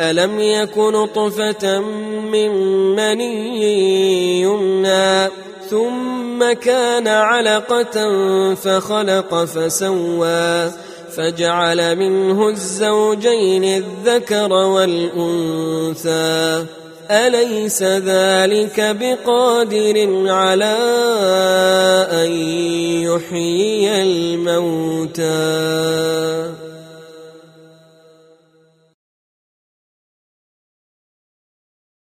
ألم يك نطفة من مني يمنى ثم كان علقة فخلق فسوى فجعل منه الزوجين الذكر والأنثى. أليس ذلك بقادر على أن يحيي الموتى؟